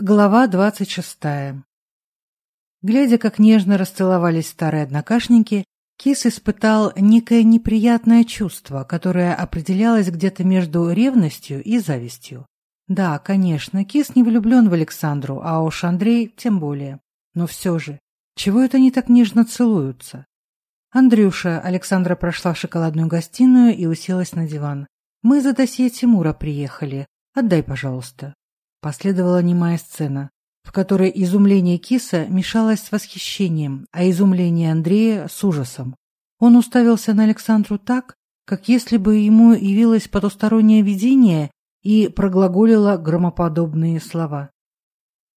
Глава двадцать шестая. Глядя, как нежно расцеловались старые однокашники, Кис испытал некое неприятное чувство, которое определялось где-то между ревностью и завистью. Да, конечно, Кис не влюблен в Александру, а уж Андрей тем более. Но все же, чего это они так нежно целуются? Андрюша, Александра прошла в шоколадную гостиную и уселась на диван. «Мы за досье Тимура приехали. Отдай, пожалуйста». Последовала немая сцена, в которой изумление киса мешалось с восхищением, а изумление Андрея с ужасом. Он уставился на Александру так, как если бы ему явилось потустороннее видение и проглаголило громоподобные слова.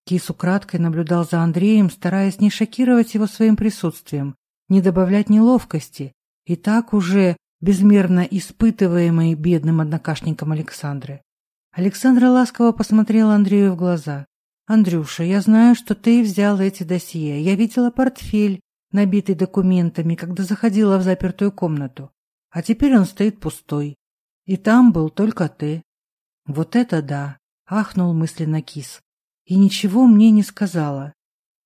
Кис украдкой наблюдал за Андреем, стараясь не шокировать его своим присутствием, не добавлять неловкости, и так уже безмерно испытываемой бедным однокашником Александры. Александра ласково посмотрела Андрею в глаза. «Андрюша, я знаю, что ты взял эти досье. Я видела портфель, набитый документами, когда заходила в запертую комнату. А теперь он стоит пустой. И там был только ты». «Вот это да!» — ахнул мысленно кис. «И ничего мне не сказала.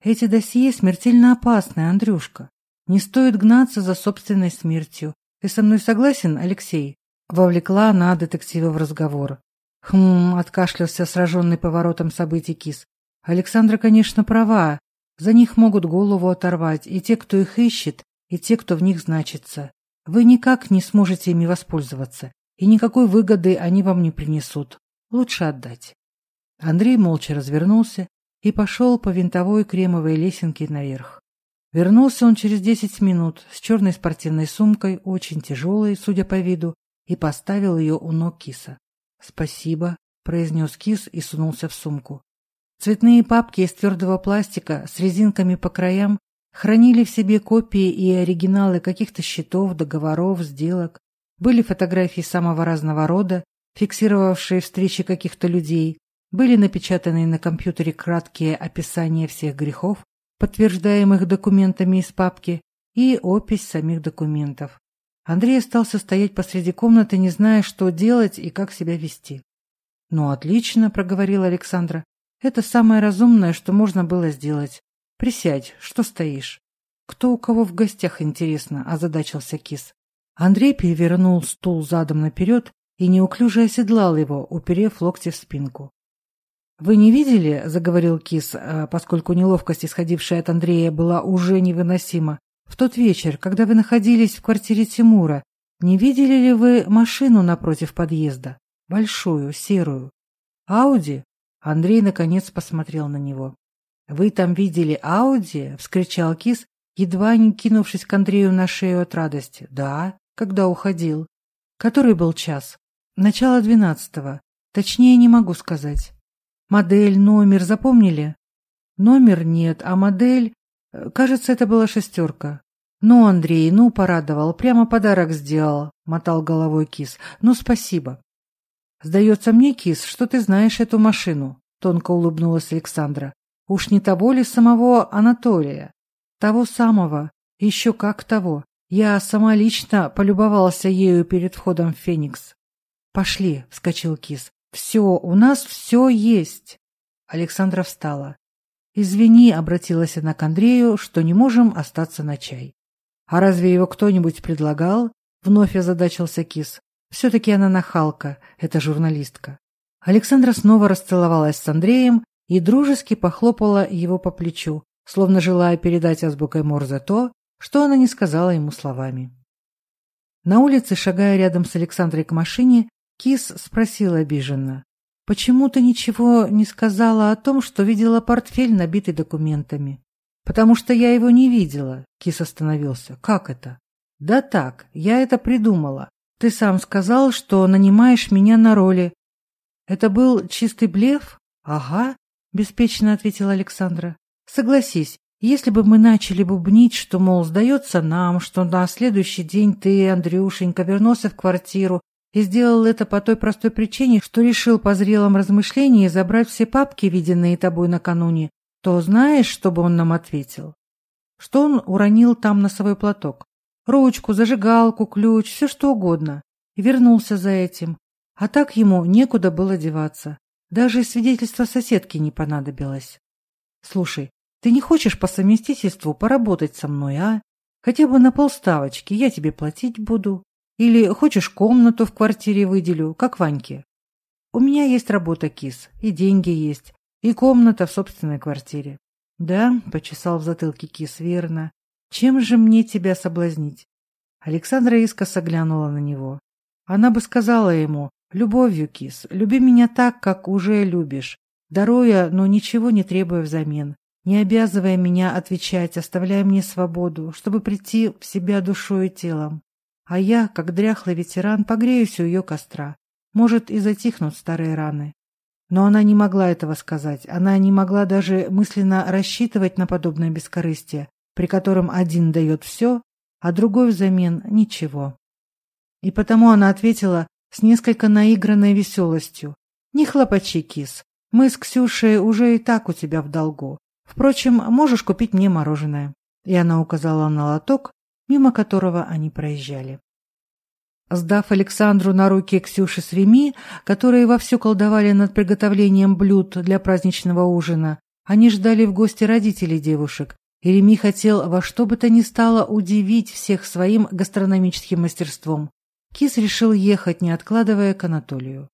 Эти досье смертельно опасны, Андрюшка. Не стоит гнаться за собственной смертью. Ты со мной согласен, Алексей?» Вовлекла она детектива в разговор. Хм, откашлялся сраженный поворотом событий кис. Александра, конечно, права. За них могут голову оторвать и те, кто их ищет, и те, кто в них значится. Вы никак не сможете ими воспользоваться, и никакой выгоды они вам не принесут. Лучше отдать. Андрей молча развернулся и пошел по винтовой кремовой лесенке наверх. Вернулся он через десять минут с черной спортивной сумкой, очень тяжелой, судя по виду, и поставил ее у ног киса. «Спасибо», — произнес Кис и сунулся в сумку. Цветные папки из твердого пластика с резинками по краям хранили в себе копии и оригиналы каких-то счетов, договоров, сделок. Были фотографии самого разного рода, фиксировавшие встречи каких-то людей, были напечатаны на компьютере краткие описания всех грехов, подтверждаемых документами из папки, и опись самих документов. Андрей остался стоять посреди комнаты, не зная, что делать и как себя вести. «Ну, отлично», — проговорила Александра. «Это самое разумное, что можно было сделать. Присядь, что стоишь?» «Кто у кого в гостях, интересно?» — озадачился кис. Андрей перевернул стул задом наперед и неуклюже оседлал его, уперев локти в спинку. «Вы не видели?» — заговорил кис, а поскольку неловкость, исходившая от Андрея, была уже невыносима. В тот вечер, когда вы находились в квартире Тимура, не видели ли вы машину напротив подъезда? Большую, серую. Ауди? Андрей наконец посмотрел на него. «Вы там видели Ауди?» — вскричал Кис, едва не кинувшись к Андрею на шею от радости. «Да, когда уходил. Который был час? Начало двенадцатого. Точнее, не могу сказать. Модель, номер запомнили?» «Номер нет, а модель...» Кажется, это была шестерка. «Ну, Андрей, ну, порадовал. Прямо подарок сделал», — мотал головой кис. «Ну, спасибо». «Сдается мне, кис, что ты знаешь эту машину», — тонко улыбнулась Александра. «Уж не того ли самого Анатолия?» «Того самого. Еще как того. Я сама лично полюбовался ею перед входом в Феникс». «Пошли», — вскочил кис. «Все, у нас все есть». Александра встала. «Извини», — обратилась она к Андрею, — «что не можем остаться на чай». «А разве его кто-нибудь предлагал?» — вновь озадачился Кис. «Все-таки она нахалка, эта журналистка». Александра снова расцеловалась с Андреем и дружески похлопала его по плечу, словно желая передать азбукой Морзе то, что она не сказала ему словами. На улице, шагая рядом с Александрой к машине, Кис спросил обиженно. Почему-то ничего не сказала о том, что видела портфель, набитый документами. Потому что я его не видела. Кис остановился. Как это? Да так, я это придумала. Ты сам сказал, что нанимаешь меня на роли. Это был чистый блеф? Ага, беспечно ответила Александра. Согласись, если бы мы начали бубнить, что, мол, сдается нам, что на следующий день ты, Андрюшенька, вернулся в квартиру, и Сделал это по той простой причине, что решил по зрелом размышлении забрать все папки, виденные тобой накануне. То знаешь, чтобы он нам ответил? Что он уронил там носовой платок? Ручку, зажигалку, ключ, все что угодно. И вернулся за этим. А так ему некуда было деваться. Даже свидетельство соседки не понадобилось. Слушай, ты не хочешь по совместительству поработать со мной, а? Хотя бы на полставочки, я тебе платить буду. Или хочешь комнату в квартире выделю, как Ваньке. У меня есть работа, кис, и деньги есть, и комната в собственной квартире. Да, почесал в затылке кис, верно. Чем же мне тебя соблазнить? Александра искоса глянула на него. Она бы сказала ему, любовью, кис, люби меня так, как уже любишь, даруя, но ничего не требуя взамен, не обязывая меня отвечать, оставляя мне свободу, чтобы прийти в себя душой и телом. А я, как дряхлый ветеран, погреюсь у ее костра. Может, и затихнут старые раны. Но она не могла этого сказать. Она не могла даже мысленно рассчитывать на подобное бескорыстие, при котором один дает все, а другой взамен ничего. И потому она ответила с несколько наигранной веселостью. «Не хлопачи, кис. Мы с Ксюшей уже и так у тебя в долгу. Впрочем, можешь купить мне мороженое». И мимо которого они проезжали. Сдав Александру на руки Ксюши с Реми, которые вовсю колдовали над приготовлением блюд для праздничного ужина, они ждали в гости родителей девушек, и Реми хотел во что бы то ни стало удивить всех своим гастрономическим мастерством. Кис решил ехать, не откладывая к Анатолию.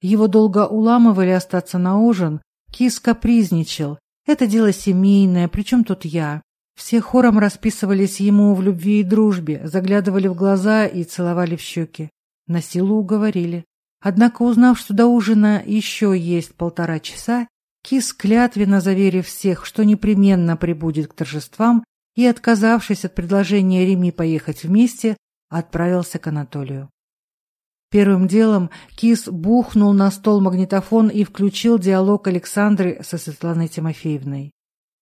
Его долго уламывали остаться на ужин, Кис капризничал. «Это дело семейное, причем тут я?» Все хором расписывались ему в любви и дружбе, заглядывали в глаза и целовали в щеки. На силу уговорили. Однако, узнав, что до ужина еще есть полтора часа, Кис клятвенно заверив всех, что непременно прибудет к торжествам, и, отказавшись от предложения Реми поехать вместе, отправился к Анатолию. Первым делом Кис бухнул на стол магнитофон и включил диалог Александры со Светланой Тимофеевной.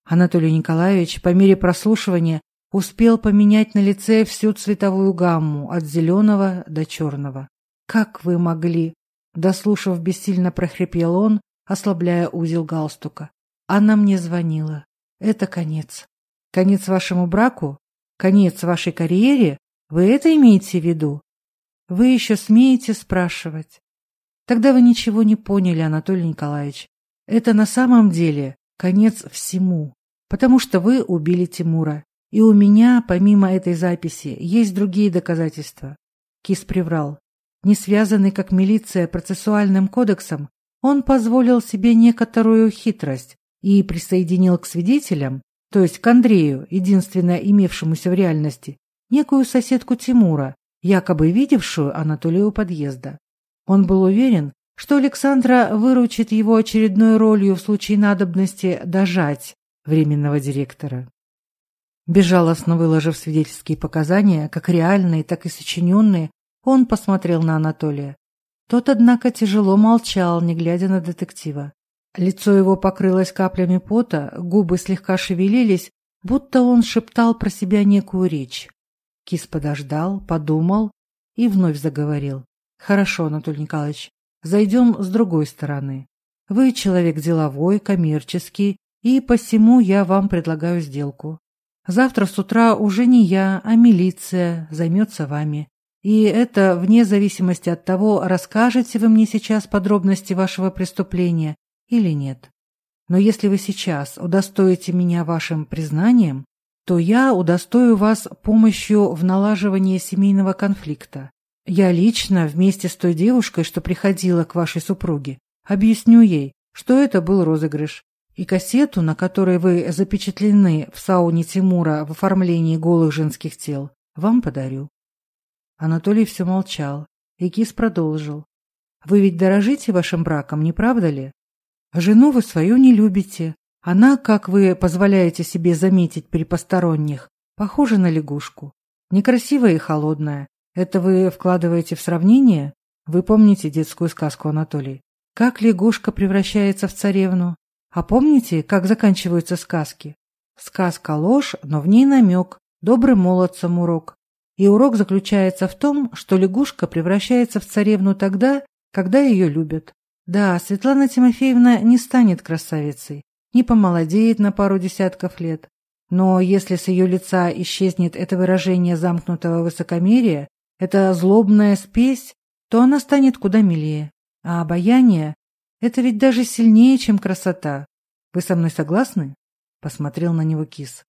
Анатолий Николаевич по мере прослушивания успел поменять на лице всю цветовую гамму от зеленого до черного. «Как вы могли?» – дослушав, бессильно прохрипел он, ослабляя узел галстука. «Она мне звонила. Это конец. Конец вашему браку? Конец вашей карьере? Вы это имеете в виду? Вы еще смеете спрашивать?» «Тогда вы ничего не поняли, Анатолий Николаевич. Это на самом деле Конец всему. Потому что вы убили Тимура. И у меня, помимо этой записи, есть другие доказательства. Кис приврал. Не связанный, как милиция, процессуальным кодексом, он позволил себе некоторую хитрость и присоединил к свидетелям, то есть к Андрею, единственно имевшемуся в реальности, некую соседку Тимура, якобы видевшую Анатолию подъезда. Он был уверен, что Александра выручит его очередной ролью в случае надобности дожать временного директора. Безжалостно выложив свидетельские показания, как реальные, так и сочиненные, он посмотрел на Анатолия. Тот, однако, тяжело молчал, не глядя на детектива. Лицо его покрылось каплями пота, губы слегка шевелились, будто он шептал про себя некую речь. Кис подождал, подумал и вновь заговорил. «Хорошо, Анатолий Николаевич, зайдем с другой стороны. Вы человек деловой, коммерческий, и посему я вам предлагаю сделку. Завтра с утра уже не я, а милиция займется вами. И это вне зависимости от того, расскажете вы мне сейчас подробности вашего преступления или нет. Но если вы сейчас удостоите меня вашим признанием, то я удостою вас помощью в налаживании семейного конфликта. Я лично вместе с той девушкой, что приходила к вашей супруге, объясню ей, что это был розыгрыш. И кассету, на которой вы запечатлены в сауне Тимура в оформлении голых женских тел, вам подарю. Анатолий все молчал, и Кис продолжил. Вы ведь дорожите вашим браком, не правда ли? Жену вы свою не любите. Она, как вы позволяете себе заметить при посторонних, похожа на лягушку. Некрасивая и холодная, это вы вкладываете в сравнение? Вы помните детскую сказку Анатолий? Как лягушка превращается в царевну? А помните, как заканчиваются сказки? Сказка ложь, но в ней намек, добрым молодцам урок. И урок заключается в том, что лягушка превращается в царевну тогда, когда ее любят. Да, Светлана Тимофеевна не станет красавицей, не помолодеет на пару десятков лет. Но если с ее лица исчезнет это выражение замкнутого высокомерия, эта злобная спесь, то она станет куда милее. А обаяние Это ведь даже сильнее, чем красота. Вы со мной согласны? Посмотрел на него кис.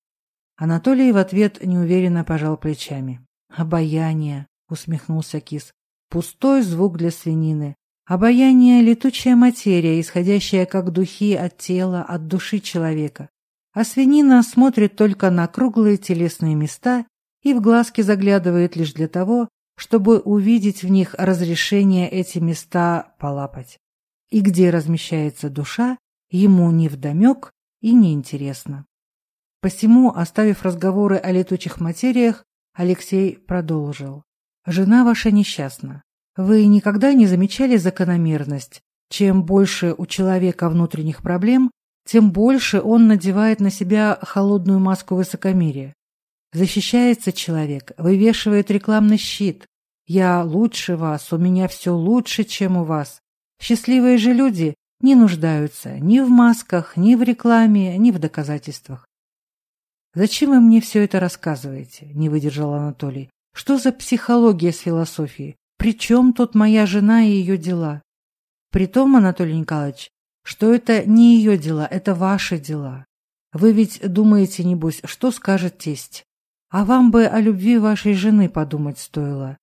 Анатолий в ответ неуверенно пожал плечами. Обаяние, усмехнулся кис. Пустой звук для свинины. Обаяние — летучая материя, исходящая как духи от тела, от души человека. А свинина смотрит только на круглые телесные места и в глазки заглядывает лишь для того, чтобы увидеть в них разрешение эти места полапать. И где размещается душа, ему невдомек и неинтересно. Посему, оставив разговоры о летучих материях, Алексей продолжил. «Жена ваша несчастна. Вы никогда не замечали закономерность? Чем больше у человека внутренних проблем, тем больше он надевает на себя холодную маску высокомерия защищается человек, вывешивает рекламный щит. «Я лучше вас, у меня все лучше, чем у вас». Счастливые же люди не нуждаются ни в масках, ни в рекламе, ни в доказательствах. «Зачем вы мне все это рассказываете?» – не выдержал Анатолий. «Что за психология с философией? Причем тут моя жена и ее дела?» «Притом, Анатолий Николаевич, что это не ее дела, это ваши дела. Вы ведь думаете, небось, что скажет тесть? А вам бы о любви вашей жены подумать стоило.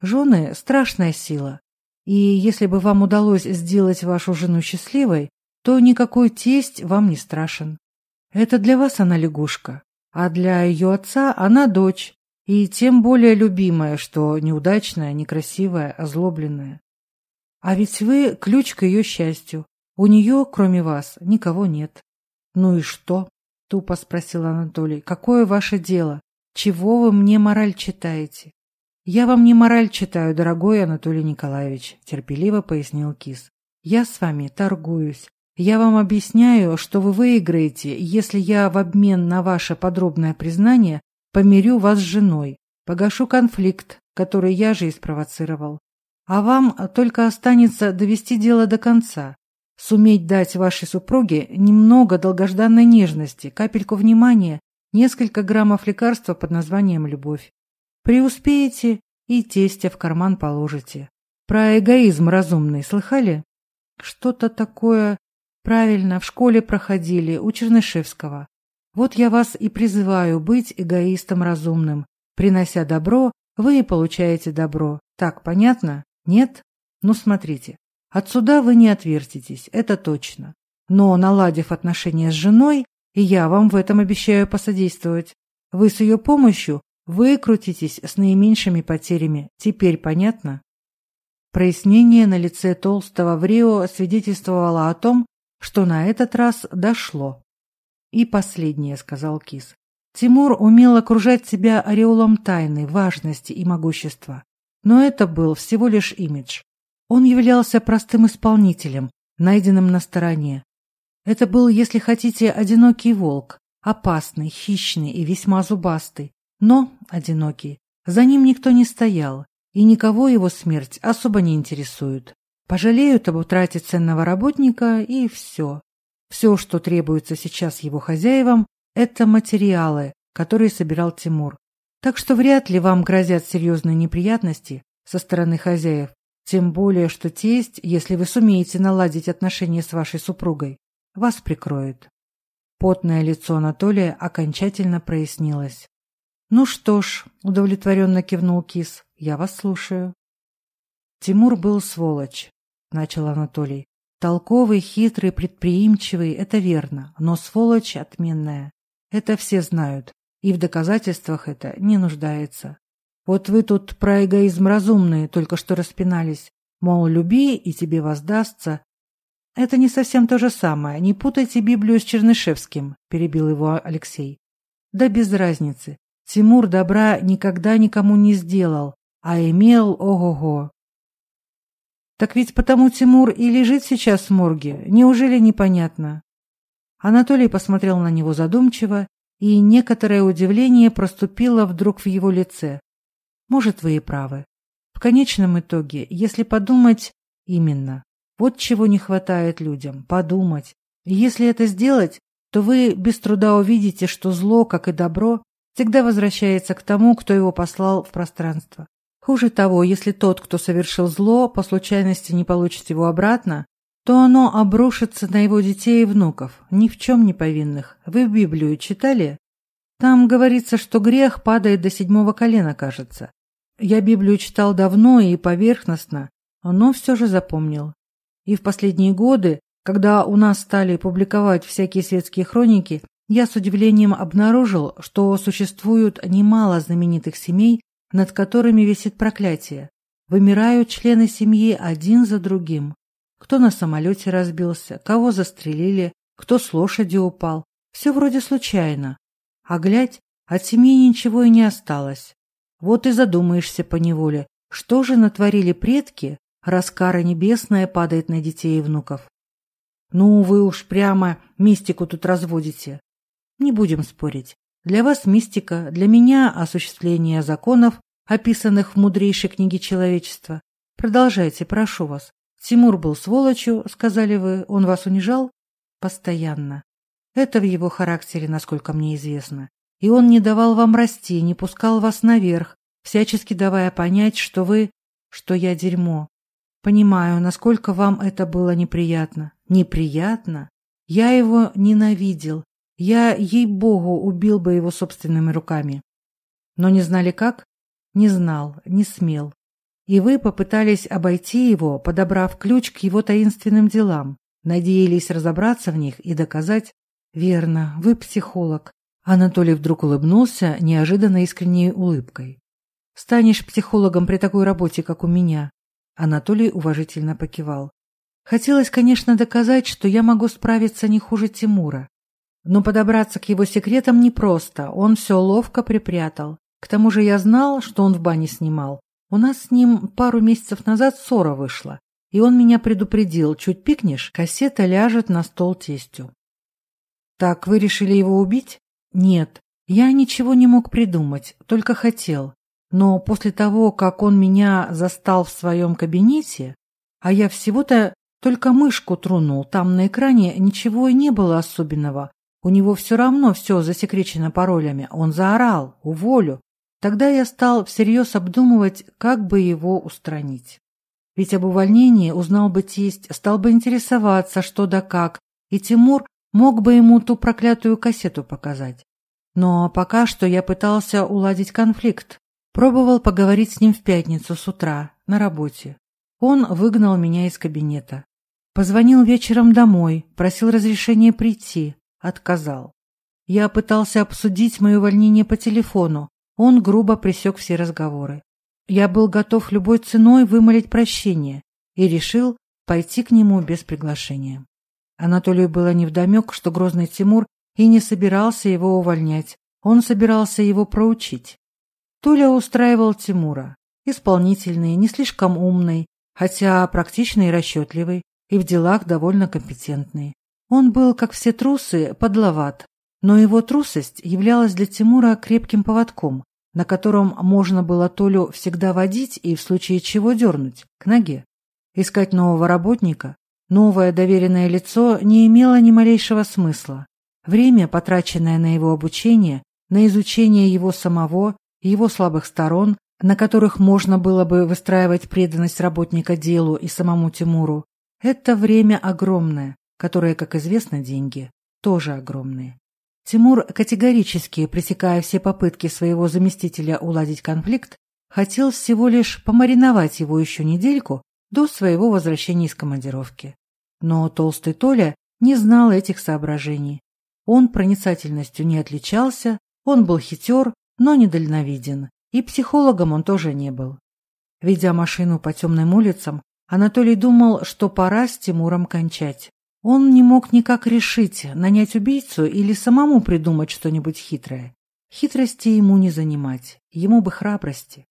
Жены – страшная сила. И если бы вам удалось сделать вашу жену счастливой, то никакой тесть вам не страшен. Это для вас она лягушка, а для ее отца она дочь, и тем более любимая, что неудачная, некрасивая, озлобленная. А ведь вы – ключ к ее счастью. У нее, кроме вас, никого нет. Ну и что? – тупо спросил Анатолий. Какое ваше дело? Чего вы мне мораль читаете? Я вам не мораль читаю, дорогой Анатолий Николаевич, терпеливо пояснил Кис. Я с вами торгуюсь. Я вам объясняю, что вы выиграете, если я в обмен на ваше подробное признание помирю вас с женой, погашу конфликт, который я же и спровоцировал. А вам только останется довести дело до конца, суметь дать вашей супруге немного долгожданной нежности, капельку внимания несколько граммов лекарства под названием «Любовь». Преуспеете и тестя в карман положите. Про эгоизм разумный слыхали? Что-то такое, правильно, в школе проходили, у Чернышевского. Вот я вас и призываю быть эгоистом разумным. Принося добро, вы и получаете добро. Так понятно? Нет? Ну смотрите, отсюда вы не отвертитесь, это точно. Но, наладив отношения с женой, и я вам в этом обещаю посодействовать. Вы с ее помощью выкрутитесь с наименьшими потерями. Теперь понятно?» Прояснение на лице Толстого в Рио свидетельствовало о том, что на этот раз дошло. «И последнее», — сказал Кис. Тимур умел окружать себя ореолом тайны, важности и могущества. Но это был всего лишь имидж. Он являлся простым исполнителем, найденным на стороне, это был, если хотите, одинокий волк, опасный, хищный и весьма зубастый, но одинокий. За ним никто не стоял, и никого его смерть особо не интересует. Пожалеют об утрате ценного работника и все. Все, что требуется сейчас его хозяевам, это материалы, которые собирал Тимур. Так что вряд ли вам грозят серьезные неприятности со стороны хозяев, тем более, что тесть, если вы сумеете наладить отношения с вашей супругой, вас прикроет. Потное лицо Анатолия окончательно прояснилось. «Ну что ж», — удовлетворенно кивнул Кис, — «я вас слушаю». «Тимур был сволочь», — начал Анатолий. «Толковый, хитрый, предприимчивый — это верно, но сволочь отменная. Это все знают, и в доказательствах это не нуждается. Вот вы тут про эгоизм разумные только что распинались, мол, люби, и тебе воздастся, «Это не совсем то же самое. Не путайте Библию с Чернышевским», – перебил его Алексей. «Да без разницы. Тимур добра никогда никому не сделал, а имел ого-го». «Так ведь потому Тимур и лежит сейчас в морге. Неужели непонятно?» Анатолий посмотрел на него задумчиво, и некоторое удивление проступило вдруг в его лице. «Может, вы и правы. В конечном итоге, если подумать, именно». Вот чего не хватает людям – подумать. И если это сделать, то вы без труда увидите, что зло, как и добро, всегда возвращается к тому, кто его послал в пространство. Хуже того, если тот, кто совершил зло, по случайности не получит его обратно, то оно обрушится на его детей и внуков, ни в чем не повинных. Вы Библию читали? Там говорится, что грех падает до седьмого колена, кажется. Я Библию читал давно и поверхностно, но все же запомнил. и в последние годы, когда у нас стали публиковать всякие светские хроники, я с удивлением обнаружил, что существуют немало знаменитых семей, над которыми висит проклятие. Вымирают члены семьи один за другим. Кто на самолете разбился, кого застрелили, кто с лошади упал. Все вроде случайно. А глядь, от семьи ничего и не осталось. Вот и задумаешься поневоле, что же натворили предки, раз кара небесная падает на детей и внуков. Ну, вы уж прямо мистику тут разводите. Не будем спорить. Для вас мистика, для меня осуществление законов, описанных в мудрейшей книге человечества. Продолжайте, прошу вас. Тимур был сволочью, сказали вы, он вас унижал? Постоянно. Это в его характере, насколько мне известно. И он не давал вам расти, не пускал вас наверх, всячески давая понять, что вы... что я дерьмо понимаю, насколько вам это было неприятно. Неприятно? Я его ненавидел. Я, ей-богу, убил бы его собственными руками. Но не знали как? Не знал, не смел. И вы попытались обойти его, подобрав ключ к его таинственным делам. Надеялись разобраться в них и доказать. Верно, вы психолог. Анатолий вдруг улыбнулся неожиданно искренней улыбкой. Станешь психологом при такой работе, как у меня. Анатолий уважительно покивал. Хотелось, конечно, доказать, что я могу справиться не хуже Тимура. Но подобраться к его секретам непросто, он все ловко припрятал. К тому же я знал, что он в бане снимал. У нас с ним пару месяцев назад ссора вышла, и он меня предупредил, чуть пикнешь, кассета ляжет на стол тестю. «Так вы решили его убить?» «Нет, я ничего не мог придумать, только хотел. Но после того, как он меня застал в своем кабинете, а я всего-то только мышку тронул, там на экране ничего и не было особенного. У него все равно все засекречено паролями. Он заорал «Уволю!». Тогда я стал всерьез обдумывать, как бы его устранить. Ведь об увольнении узнал бы тесть, стал бы интересоваться, что да как, и Тимур мог бы ему ту проклятую кассету показать. Но пока что я пытался уладить конфликт, Пробовал поговорить с ним в пятницу с утра, на работе. Он выгнал меня из кабинета. Позвонил вечером домой, просил разрешения прийти, отказал. Я пытался обсудить мое увольнение по телефону, он грубо пресек все разговоры. Я был готов любой ценой вымолить прощение и решил пойти к нему без приглашения. Анатолию было невдомек, что Грозный Тимур и не собирался его увольнять, он собирался его проучить. Туля устраивал Тимура. Исполнительный, не слишком умный, хотя практичный и расчетливый, и в делах довольно компетентный. Он был, как все трусы, подловат, но его трусость являлась для Тимура крепким поводком, на котором можно было Толю всегда водить и в случае чего дернуть, к ноге. Искать нового работника, новое доверенное лицо не имело ни малейшего смысла. Время, потраченное на его обучение, на изучение его самого, его слабых сторон, на которых можно было бы выстраивать преданность работника делу и самому Тимуру, это время огромное, которое, как известно, деньги тоже огромные. Тимур, категорически пресекая все попытки своего заместителя уладить конфликт, хотел всего лишь помариновать его еще недельку до своего возвращения из командировки. Но толстый Толя не знал этих соображений. Он проницательностью не отличался, он был хитер но недальновиден, и психологом он тоже не был. Ведя машину по темным улицам, Анатолий думал, что пора с Тимуром кончать. Он не мог никак решить, нанять убийцу или самому придумать что-нибудь хитрое. Хитрости ему не занимать, ему бы храбрости.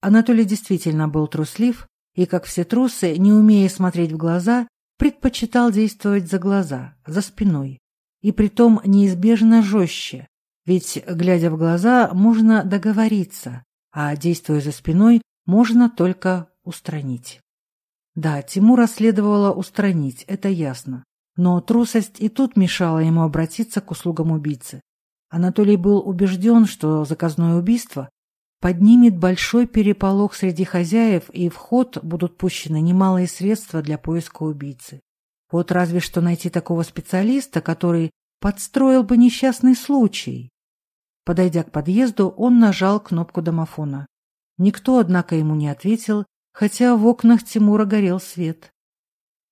Анатолий действительно был труслив и, как все трусы, не умея смотреть в глаза, предпочитал действовать за глаза, за спиной, и притом неизбежно жестче, ведь, глядя в глаза, можно договориться, а действуя за спиной, можно только устранить. Да, Тимура следовало устранить, это ясно. Но трусость и тут мешала ему обратиться к услугам убийцы. Анатолий был убежден, что заказное убийство поднимет большой переполох среди хозяев, и в ход будут пущены немалые средства для поиска убийцы. Вот разве что найти такого специалиста, который подстроил бы несчастный случай, Подойдя к подъезду, он нажал кнопку домофона. Никто, однако, ему не ответил, хотя в окнах Тимура горел свет.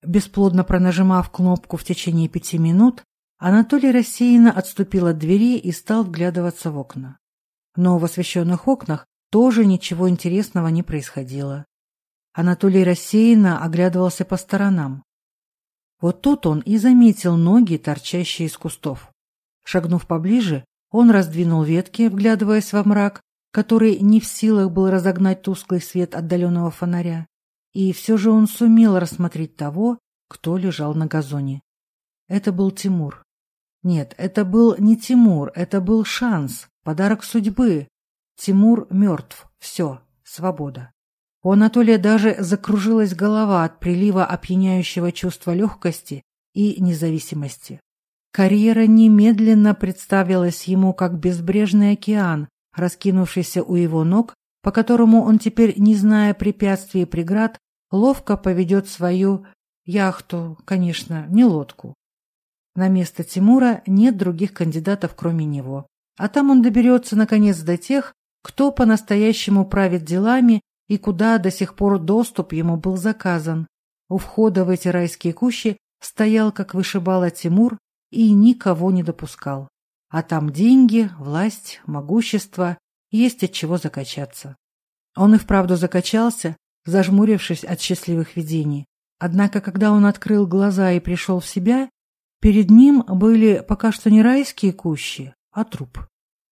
Бесплодно пронажимав кнопку в течение пяти минут, Анатолий рассеянно отступил от двери и стал вглядываться в окна. Но в освещенных окнах тоже ничего интересного не происходило. Анатолий рассеянно оглядывался по сторонам. Вот тут он и заметил ноги, торчащие из кустов. Шагнув поближе, он раздвинул ветки, вглядываясь во мрак, который не в силах был разогнать тусклый свет отдаленного фонаря. И все же он сумел рассмотреть того, кто лежал на газоне. Это был Тимур. Нет, это был не Тимур, это был шанс, подарок судьбы. Тимур мертв, все, свобода. У Анатолия даже закружилась голова от прилива опьяняющего чувства легкости и независимости. Карьера немедленно представилась ему как безбрежный океан, раскинувшийся у его ног, по которому он теперь, не зная препятствий и преград, ловко поведет свою яхту, конечно, не лодку. На место Тимура нет других кандидатов, кроме него. А там он доберется, наконец, до тех, кто по-настоящему правит делами и куда до сих пор доступ ему был заказан. У входа в эти райские кущи стоял, как вышибала Тимур, и никого не допускал. А там деньги, власть, могущество, есть от чего закачаться. Он и вправду закачался, зажмурившись от счастливых видений. Однако, когда он открыл глаза и пришел в себя, перед ним были пока что не райские кущи, а труп.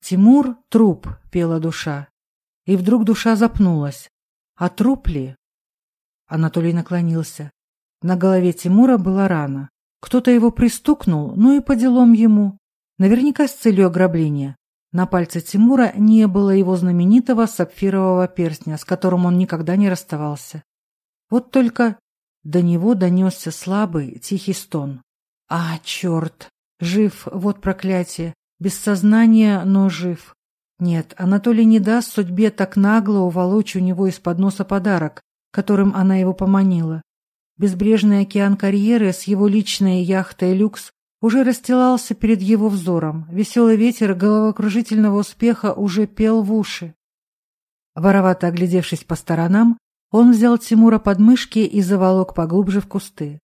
«Тимур — труп», — пела душа. И вдруг душа запнулась. «А труп ли?» Анатолий наклонился. На голове Тимура была рана. Кто-то его пристукнул, ну и по делам ему. Наверняка с целью ограбления. На пальце Тимура не было его знаменитого сапфирового перстня, с которым он никогда не расставался. Вот только до него донесся слабый, тихий стон. А, черт! Жив, вот проклятие. Без сознания, но жив. Нет, Анатолий не даст судьбе так нагло уволочь у него из-под носа подарок, которым она его поманила. Безбрежный океан карьеры с его личной яхтой «Люкс» уже расстилался перед его взором. Веселый ветер головокружительного успеха уже пел в уши. Воровато оглядевшись по сторонам, он взял Тимура под мышки и заволок поглубже в кусты.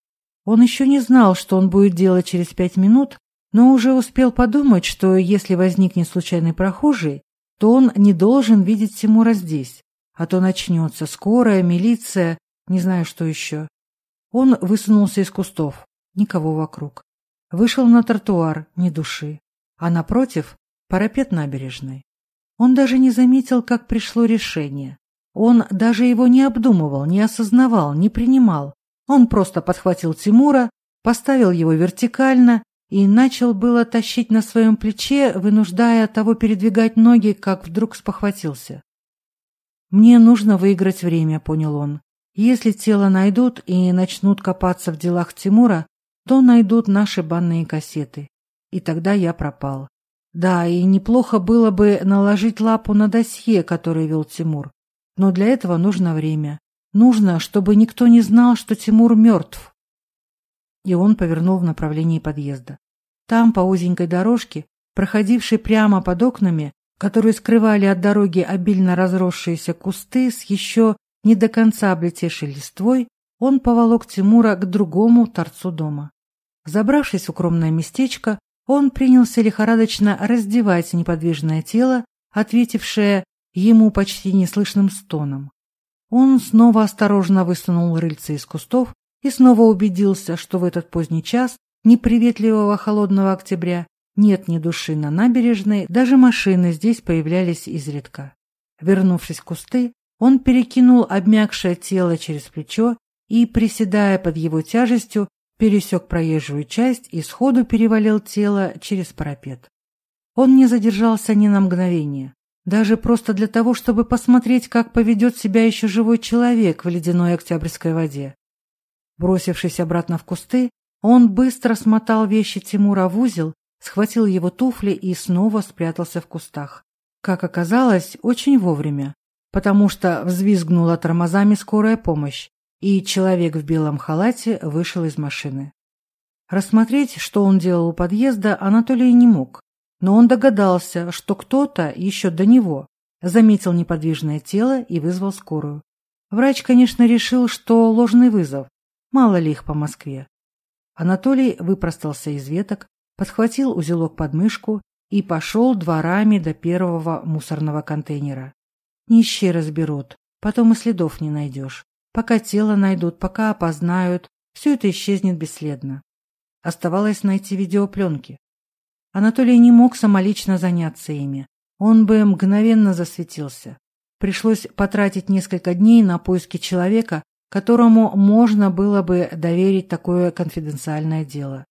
Он еще не знал, что он будет делать через пять минут, но уже успел подумать, что если возникнет случайный прохожий, то он не должен видеть Тимура здесь, а то начнется скорая, милиция, не знаю что еще. Он высунулся из кустов. Никого вокруг. Вышел на тротуар, ни души. А напротив – парапет набережной. Он даже не заметил, как пришло решение. Он даже его не обдумывал, не осознавал, не принимал. Он просто подхватил Тимура, поставил его вертикально и начал было тащить на своем плече, вынуждая того передвигать ноги, как вдруг спохватился. «Мне нужно выиграть время», — понял он. Если тело найдут и начнут копаться в делах Тимура, то найдут наши банные кассеты. И тогда я пропал. Да, и неплохо было бы наложить лапу на досье, которое вел Тимур. Но для этого нужно время. Нужно, чтобы никто не знал, что Тимур мертв. И он повернул в направлении подъезда. Там, по узенькой дорожке, проходившей прямо под окнами, которые скрывали от дороги обильно разросшиеся кусты с еще не до конца облетевший листвой, он поволок Тимура к другому торцу дома. Забравшись в укромное местечко, он принялся лихорадочно раздевать неподвижное тело, ответившее ему почти неслышным стоном. Он снова осторожно высунул рыльце из кустов и снова убедился, что в этот поздний час неприветливого холодного октября нет ни души на набережной, даже машины здесь появлялись изредка. Вернувшись в кусты, он перекинул обмякшее тело через плечо и, приседая под его тяжестью, пересек проезжую часть и сходу перевалил тело через парапет. Он не задержался ни на мгновение, даже просто для того, чтобы посмотреть, как поведет себя еще живой человек в ледяной октябрьской воде. Бросившись обратно в кусты, он быстро смотал вещи Тимура в узел, схватил его туфли и снова спрятался в кустах. Как оказалось, очень вовремя потому что взвизгнула тормозами скорая помощь, и человек в белом халате вышел из машины. Рассмотреть, что он делал у подъезда, Анатолий не мог, но он догадался, что кто-то еще до него заметил неподвижное тело и вызвал скорую. Врач, конечно, решил, что ложный вызов, мало ли их по Москве. Анатолий выпростался из веток, подхватил узелок под мышку и пошел дворами до первого мусорного контейнера. Нищие разберут, потом и следов не найдешь. Пока тело найдут, пока опознают, все это исчезнет бесследно. Оставалось найти видеопленки. Анатолий не мог самолично заняться ими. Он бы мгновенно засветился. Пришлось потратить несколько дней на поиски человека, которому можно было бы доверить такое конфиденциальное дело.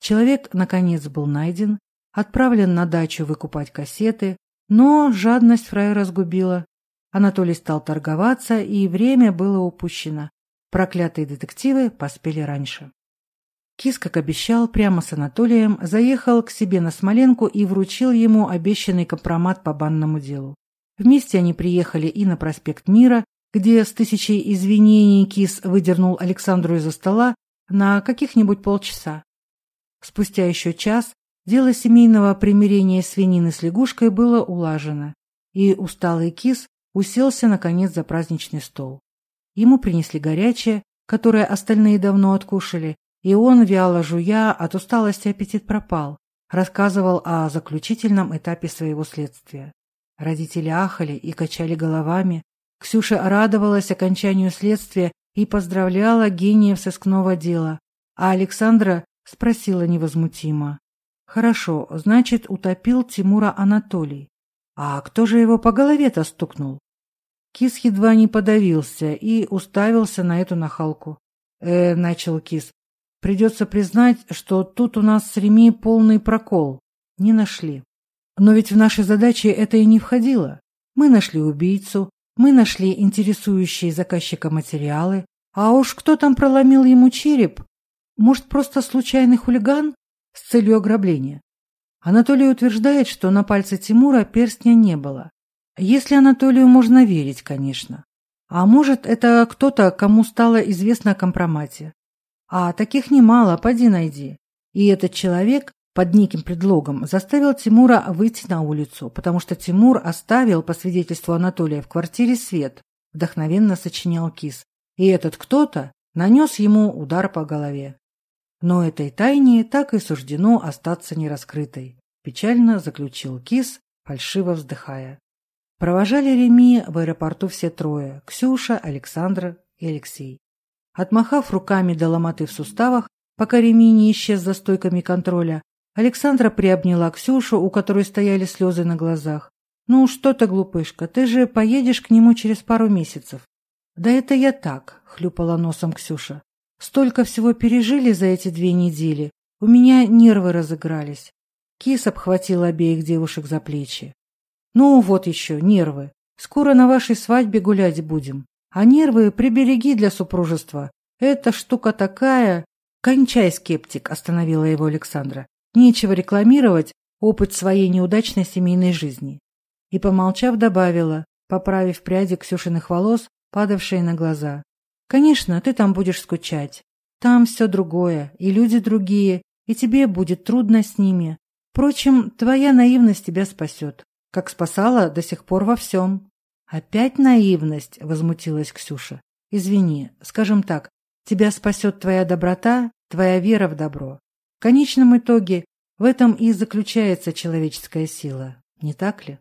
Человек, наконец, был найден, отправлен на дачу выкупать кассеты, но жадность фрая разгубила. Анатолий стал торговаться, и время было упущено. Проклятые детективы поспели раньше. Кис, как обещал, прямо с Анатолием заехал к себе на Смоленку и вручил ему обещанный компромат по банному делу. Вместе они приехали и на проспект Мира, где с тысячей извинений Кис выдернул Александру из-за стола на каких-нибудь полчаса. Спустя еще час дело семейного примирения свинины с лягушкой было улажено, и усталый Кис уселся, наконец, за праздничный стол. Ему принесли горячее, которое остальные давно откушали, и он, вяло жуя, от усталости аппетит пропал, рассказывал о заключительном этапе своего следствия. Родители ахали и качали головами. Ксюша радовалась окончанию следствия и поздравляла гениев сыскного дела, а Александра спросила невозмутимо. «Хорошо, значит, утопил Тимура Анатолий. А кто же его по голове-то стукнул?» Кис едва не подавился и уставился на эту нахалку. «Э, — начал Кис, — придется признать, что тут у нас с Реми полный прокол. Не нашли. Но ведь в наши задачи это и не входило. Мы нашли убийцу, мы нашли интересующие заказчика материалы, а уж кто там проломил ему череп? Может, просто Анатолий утверждает, что на пальце Тимура перстня не было. Если Анатолию можно верить, конечно. А может, это кто-то, кому стало известно о компромате. А таких немало, поди найди. И этот человек под неким предлогом заставил Тимура выйти на улицу, потому что Тимур оставил, по свидетельству Анатолия, в квартире свет, вдохновенно сочинял Кис. И этот кто-то нанес ему удар по голове. Но этой тайне так и суждено остаться нераскрытой, печально заключил Кис, фальшиво вздыхая. Провожали Реми в аэропорту все трое – Ксюша, Александра и Алексей. Отмахав руками до ломоты в суставах, пока Реми не исчез за стойками контроля, Александра приобняла Ксюшу, у которой стояли слезы на глазах. «Ну что ты, глупышка, ты же поедешь к нему через пару месяцев». «Да это я так», – хлюпала носом Ксюша. Столько всего пережили за эти две недели. У меня нервы разыгрались. Кис обхватил обеих девушек за плечи. «Ну вот еще, нервы. Скоро на вашей свадьбе гулять будем. А нервы прибереги для супружества. Эта штука такая...» «Кончай, скептик», — остановила его Александра. «Нечего рекламировать опыт своей неудачной семейной жизни». И, помолчав, добавила, поправив пряди Ксюшиных волос, падавшие на глаза. Конечно, ты там будешь скучать. Там все другое, и люди другие, и тебе будет трудно с ними. Впрочем, твоя наивность тебя спасет, как спасала до сих пор во всем. Опять наивность, возмутилась Ксюша. Извини, скажем так, тебя спасет твоя доброта, твоя вера в добро. В конечном итоге в этом и заключается человеческая сила, не так ли?